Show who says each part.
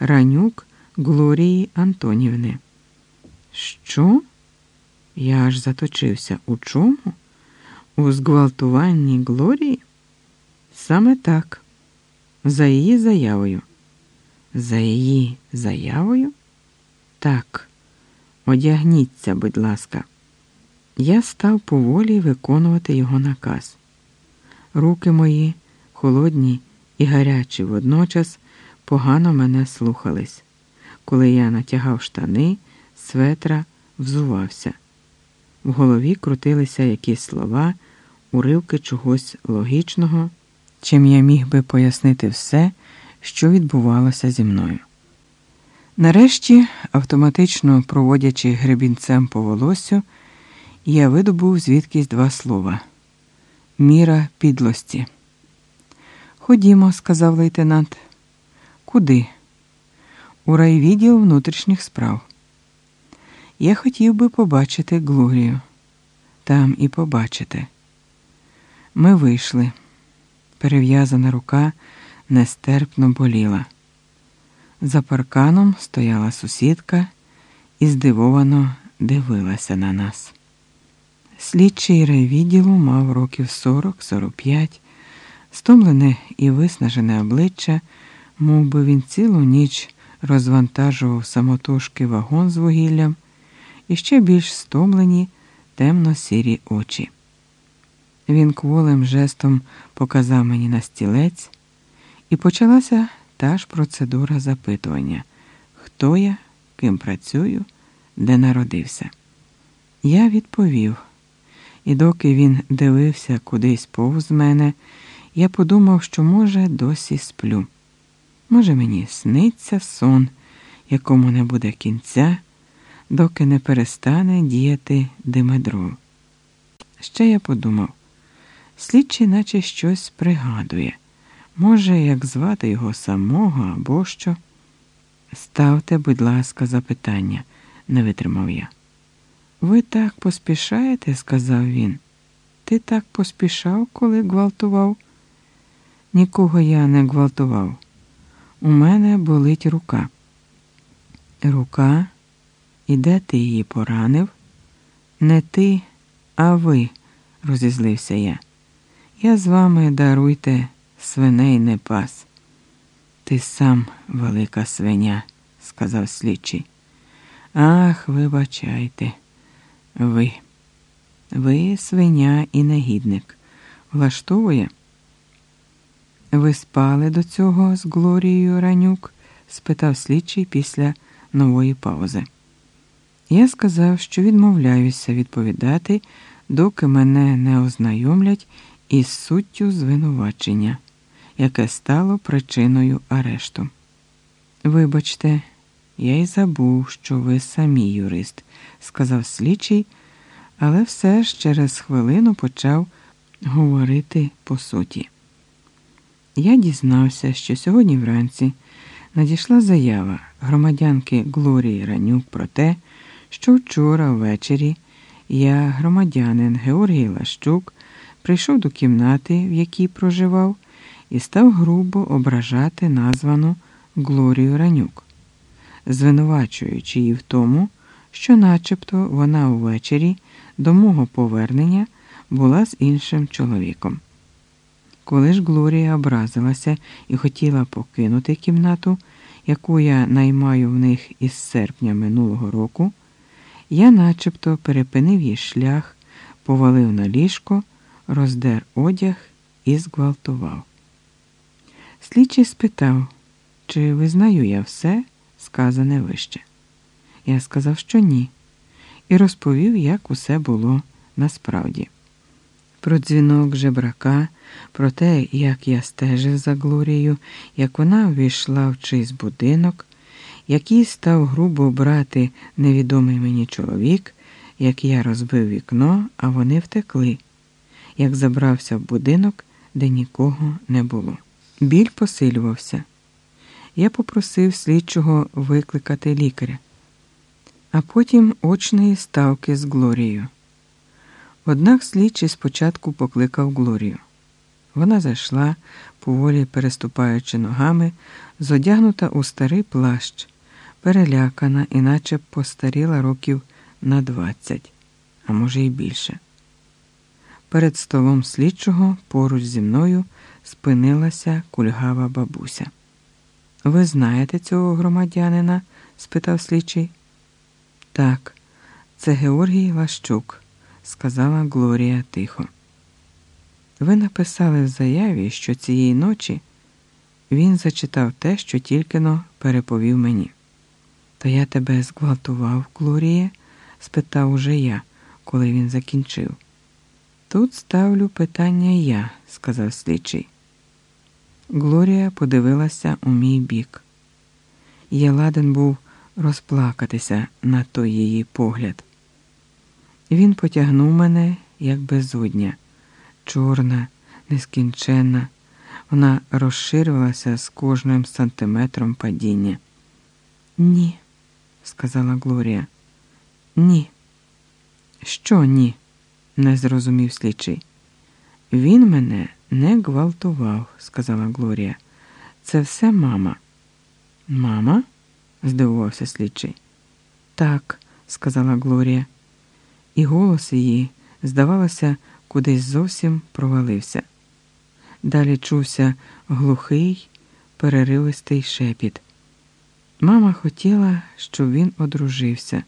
Speaker 1: Ранюк Глорії Антонівни. Що? Я аж заточився. У чому? У зґвалтуванні Глорії? Саме так. За її заявою. За її заявою? Так. Одягніться, будь ласка. Я став поволі виконувати його наказ. Руки мої, холодні і гарячі водночас, погано мене слухались. Коли я натягав штани, светра взувався. В голові крутилися якісь слова, уривки чогось логічного, чим я міг би пояснити все, що відбувалося зі мною. Нарешті, автоматично проводячи гребінцем по волосю, я видобув звідкись два слова міра підлості. Ходімо, сказав лейтенант. Куди? У райвідділ внутрішніх справ. Я хотів би побачити Глорію. Там і побачити. Ми вийшли. Перев'язана рука нестерпно боліла. За парканом стояла сусідка і здивовано дивилася на нас. Слідчий райвідділу мав років 40-45, стомлене і виснажене обличчя, мов би він цілу ніч розвантажував самотужки вагон з вугіллям і ще більш стомлені темно-сірі очі. Він кволим жестом показав мені на стілець, і почалася та ж процедура запитування, хто я, ким працюю, де народився. Я відповів, і доки він дивився кудись повз мене, я подумав, що, може, досі сплю. Може, мені сниться сон, якому не буде кінця, доки не перестане діяти димедрол. Ще я подумав, слідчий наче щось пригадує. Може, як звати його самого або що? Ставте, будь ласка, запитання, не витримав я. Ви так поспішаєте, сказав він. Ти так поспішав, коли гвалтував? Нікого я не гвалтував. У мене болить рука. Рука, і де ти її поранив? Не ти, а ви, розізлився я. Я з вами даруйте свиней не пас. Ти сам велика свиня, сказав слідчий. Ах, вибачайте, ви, ви свиня і негідник. Влаштовує? Ви спали до цього з Глорією Ранюк? спитав слідчий після нової паузи. Я сказав, що відмовляюся відповідати, доки мене не ознайомлять із суттю звинувачення, яке стало причиною арешту. Вибачте, я й забув, що ви самі юрист, сказав слідчий, але все ж через хвилину почав говорити по суті. Я дізнався, що сьогодні вранці надійшла заява громадянки Глорії Ранюк про те, що вчора ввечері я, громадянин Георгій Лащук, прийшов до кімнати, в якій проживав, і став грубо ображати названу Глорію Ранюк, звинувачуючи її в тому, що, начебто, вона увечері до мого повернення була з іншим чоловіком. Коли ж Глорія образилася і хотіла покинути кімнату, яку я наймаю в них із серпня минулого року, я начебто перепинив їй шлях, повалив на ліжко, роздер одяг і зґвалтував. Слідчий спитав, чи визнаю я все, сказане вище. Я сказав, що ні, і розповів, як усе було насправді. Про дзвінок жебрака, про те, як я стежив за Глорією, як вона увійшла в чийсь будинок, який став грубо брати невідомий мені чоловік, як я розбив вікно, а вони втекли, як забрався в будинок, де нікого не було. Біль посилювався. Я попросив слідчого викликати лікаря, а потім очної ставки з Глорією. Однак слідчий спочатку покликав Глорію. Вона зайшла, поволі переступаючи ногами, зодягнута у старий плащ, перелякана, іначе постаріла років на двадцять, а може й більше. Перед столом слідчого поруч зі мною спинилася кульгава бабуся. Ви знаєте цього громадянина? спитав слідчий. Так, це Георгій Лащук, сказала Глорія тихо. Ви написали в заяві, що цієї ночі він зачитав те, що тільки но переповів мені. Та я тебе зґвалтував, Глоріє? спитав уже я, коли він закінчив. Тут ставлю питання я, сказав слідчий. Глорія подивилася у мій бік. Я ладен був розплакатися на той її погляд. Він потягнув мене, як безодня, чорна, нескінченна. Вона розширювалася з кожним сантиметром падіння. Ні, сказала Глорія. Ні. Що ні? не зрозумів слідчий. Він мене не гвалтував, сказала Глорія. Це все мама. Мама? здивувався слідчий. Так, сказала Глорія, і голос її, здавалося, кудись зовсім провалився. Далі чувся глухий, переривистий шепіт. Мама хотіла, щоб він одружився.